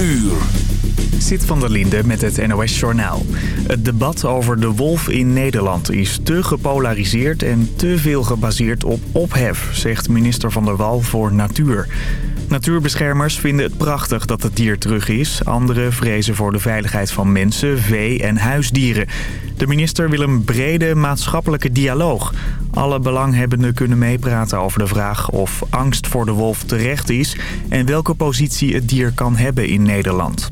uur. Zit van der Linde met het NOS Journaal. Het debat over de wolf in Nederland is te gepolariseerd en te veel gebaseerd op ophef, zegt minister Van der Wal voor Natuur. Natuurbeschermers vinden het prachtig dat het dier terug is. Anderen vrezen voor de veiligheid van mensen, vee en huisdieren. De minister wil een brede maatschappelijke dialoog. Alle belanghebbenden kunnen meepraten over de vraag of angst voor de wolf terecht is... en welke positie het dier kan hebben in Nederland.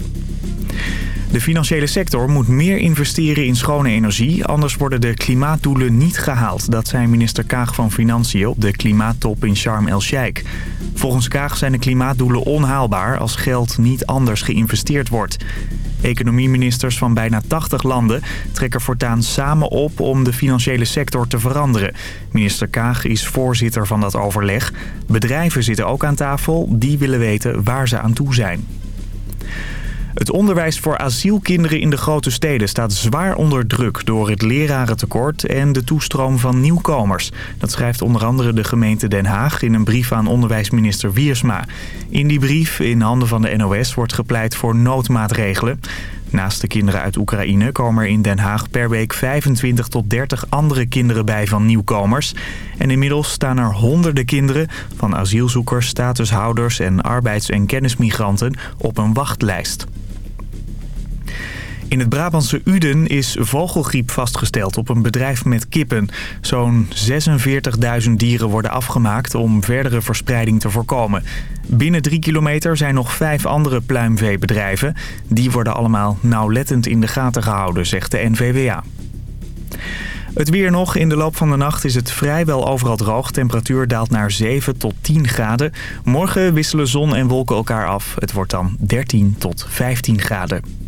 De financiële sector moet meer investeren in schone energie, anders worden de klimaatdoelen niet gehaald. Dat zei minister Kaag van Financiën op de klimaattop in Sharm el-Sheikh. Volgens Kaag zijn de klimaatdoelen onhaalbaar als geld niet anders geïnvesteerd wordt. Economieministers van bijna 80 landen trekken voortaan samen op om de financiële sector te veranderen. Minister Kaag is voorzitter van dat overleg. Bedrijven zitten ook aan tafel, die willen weten waar ze aan toe zijn. Het onderwijs voor asielkinderen in de grote steden staat zwaar onder druk door het lerarentekort en de toestroom van nieuwkomers. Dat schrijft onder andere de gemeente Den Haag in een brief aan onderwijsminister Wiersma. In die brief, in handen van de NOS, wordt gepleit voor noodmaatregelen. Naast de kinderen uit Oekraïne komen er in Den Haag per week 25 tot 30 andere kinderen bij van nieuwkomers. En inmiddels staan er honderden kinderen van asielzoekers, statushouders en arbeids- en kennismigranten op een wachtlijst. In het Brabantse Uden is vogelgriep vastgesteld op een bedrijf met kippen. Zo'n 46.000 dieren worden afgemaakt om verdere verspreiding te voorkomen. Binnen drie kilometer zijn nog vijf andere pluimveebedrijven. Die worden allemaal nauwlettend in de gaten gehouden, zegt de NVWA. Het weer nog. In de loop van de nacht is het vrijwel overal droog. Temperatuur daalt naar 7 tot 10 graden. Morgen wisselen zon en wolken elkaar af. Het wordt dan 13 tot 15 graden.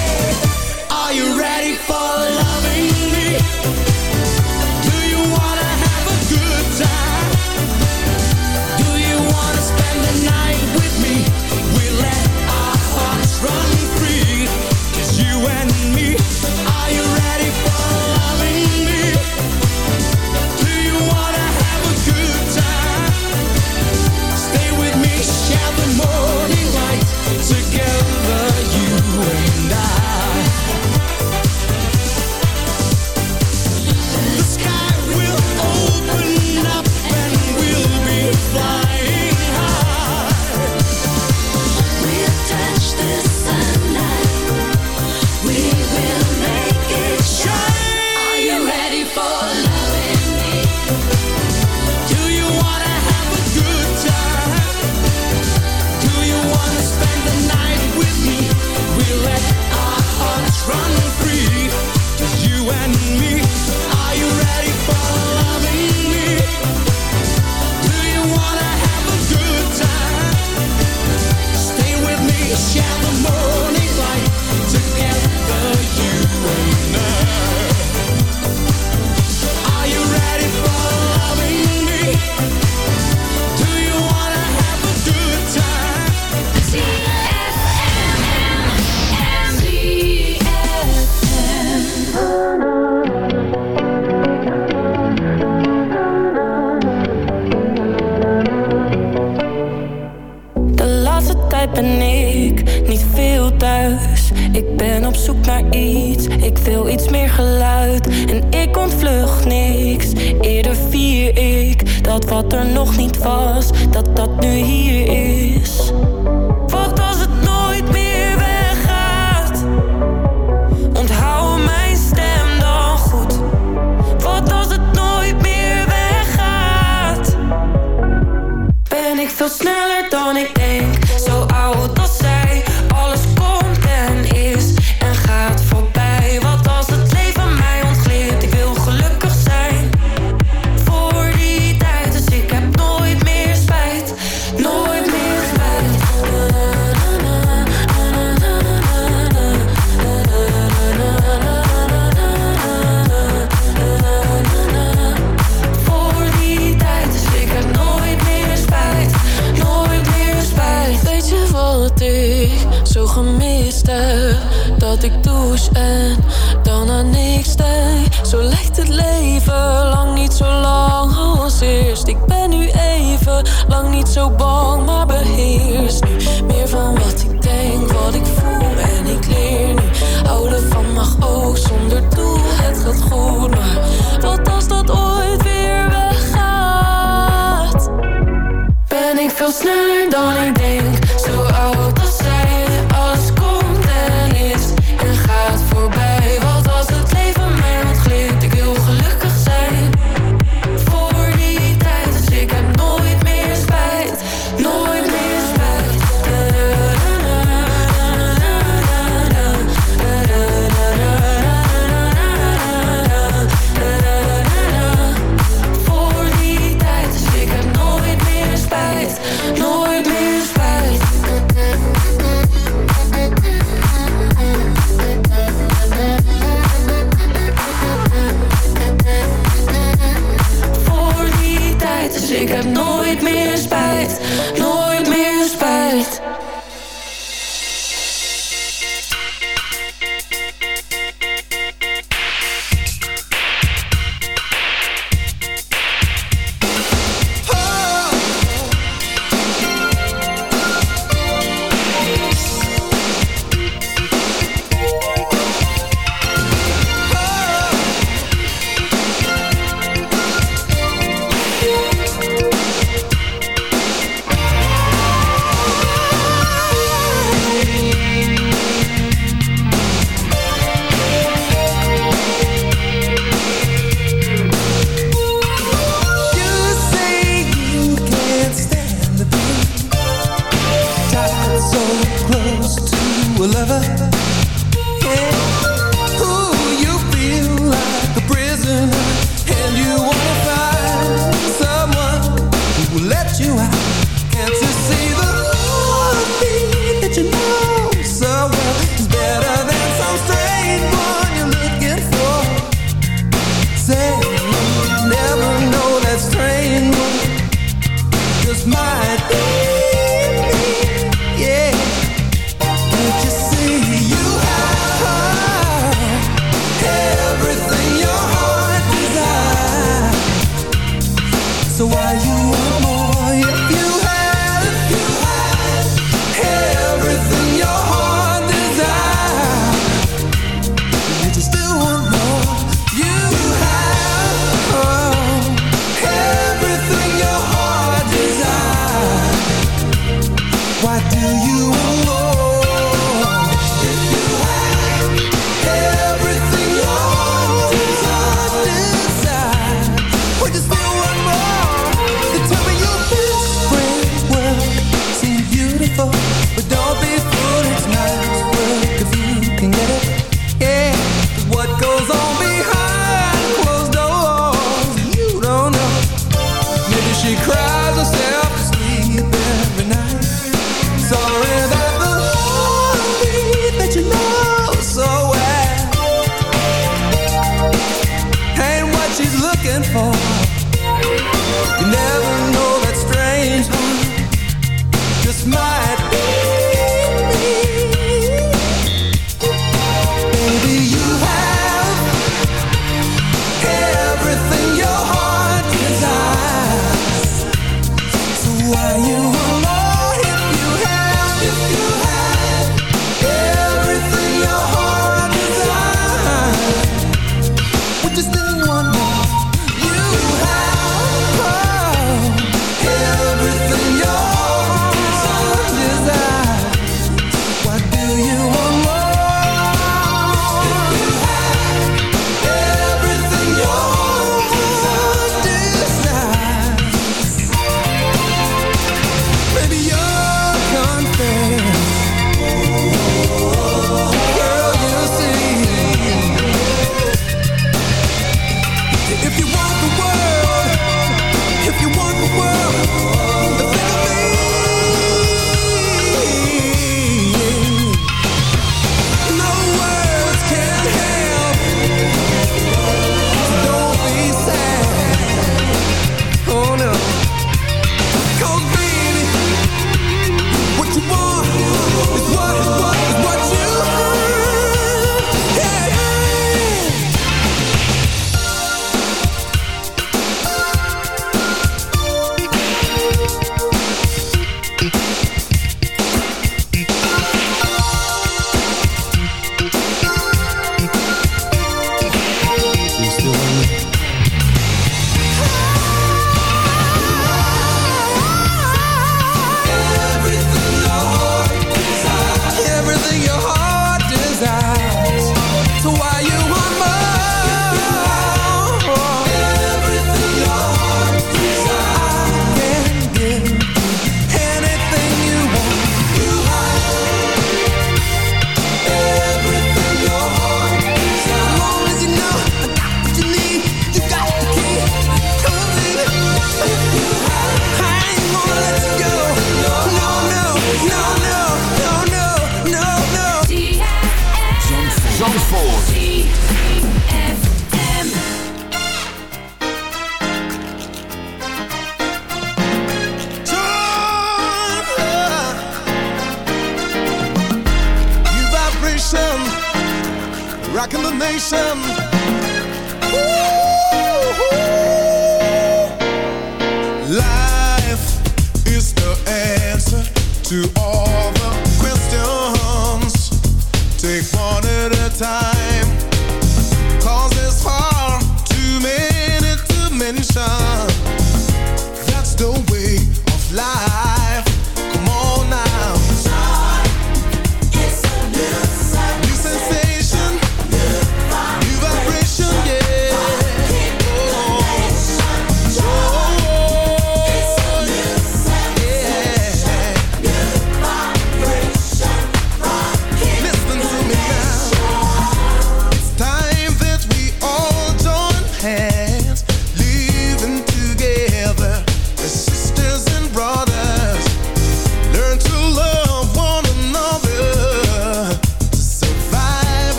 vast dat dat nu hier is.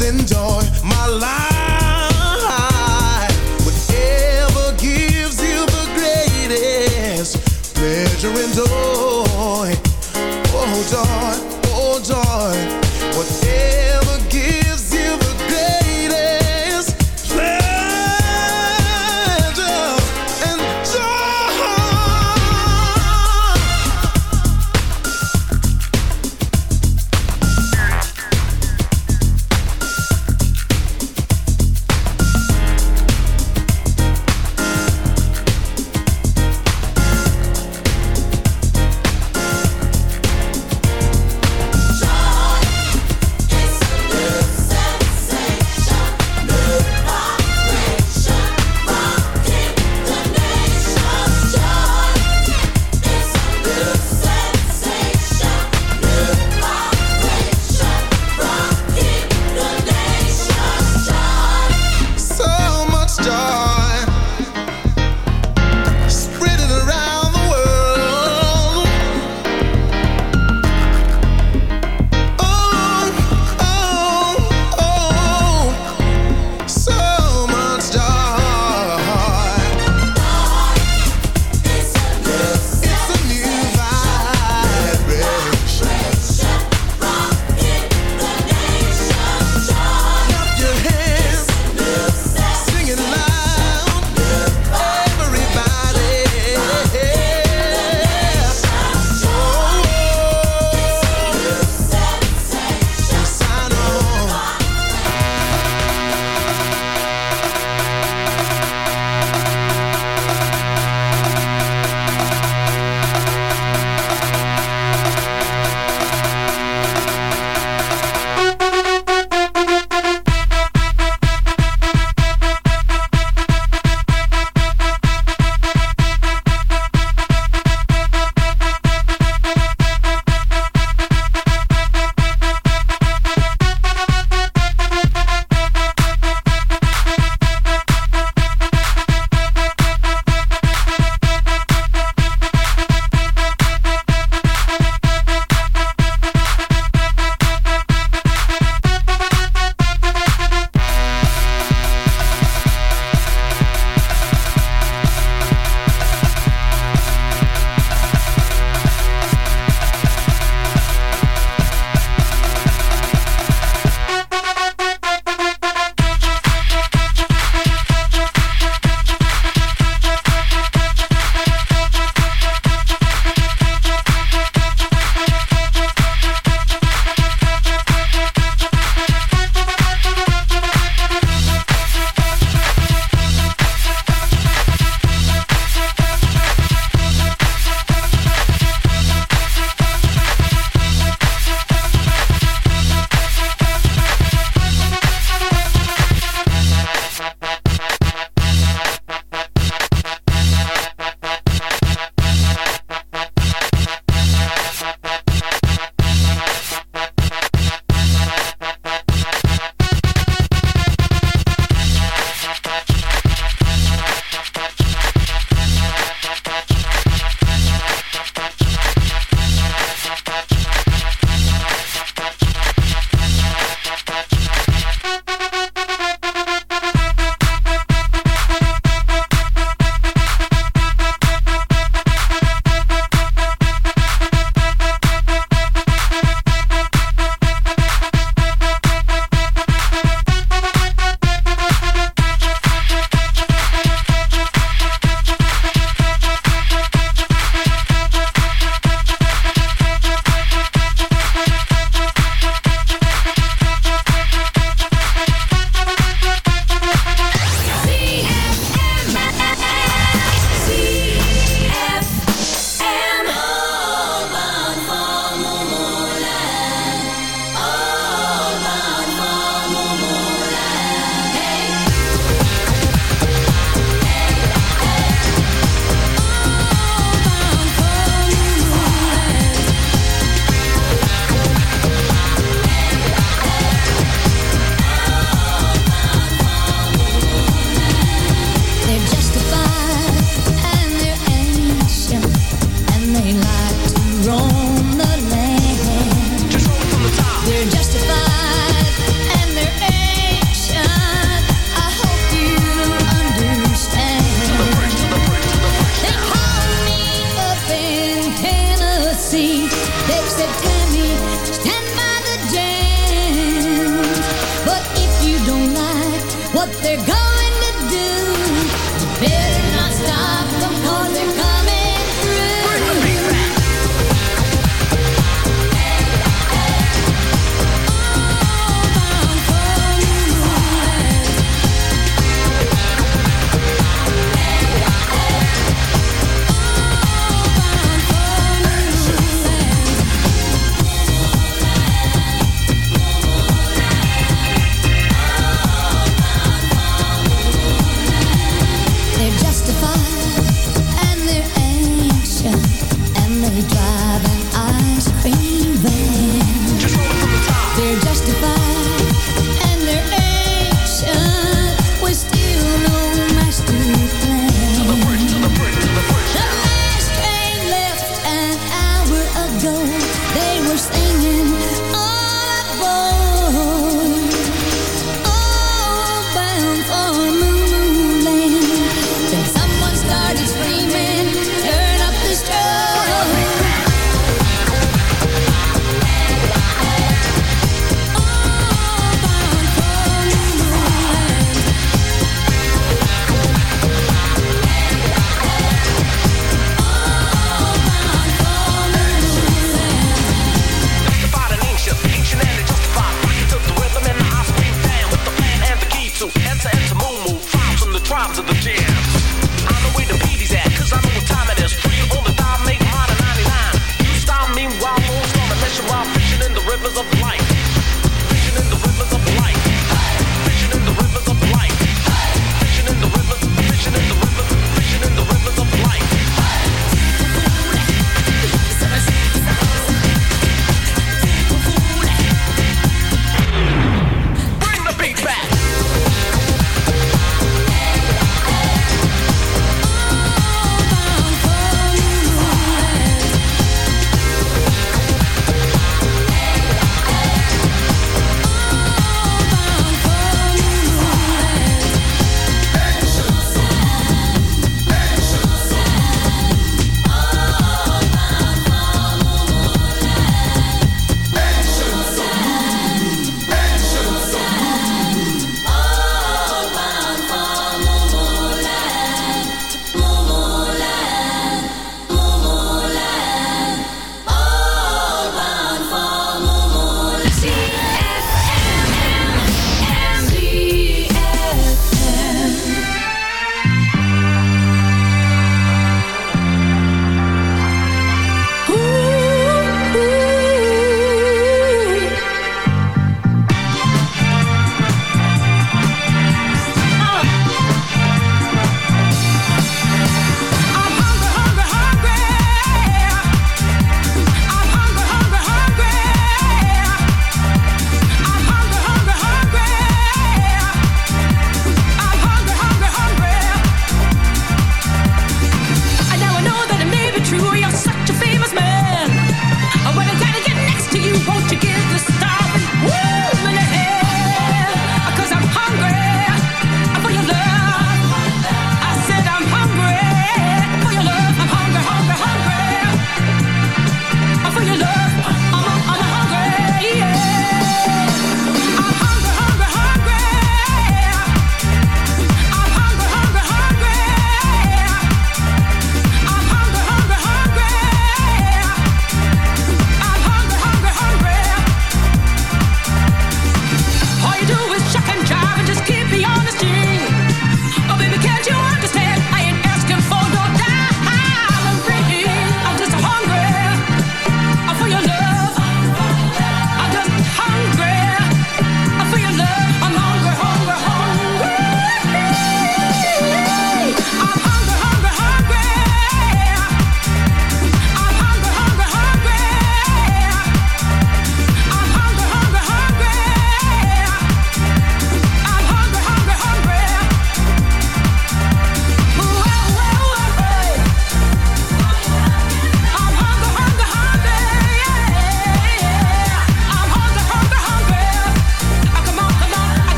than joy. My life.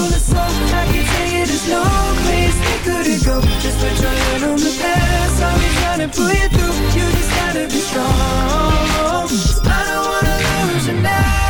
full of soul I can tell you there's no place that couldn't go. Just put your hand on the past. I'll be trying to pull you through. You just gotta be strong. I don't wanna lose you now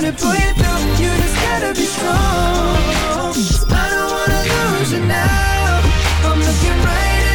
to pull you through. You just gotta be strong. I don't wanna lose you now. I'm looking right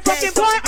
fucking boy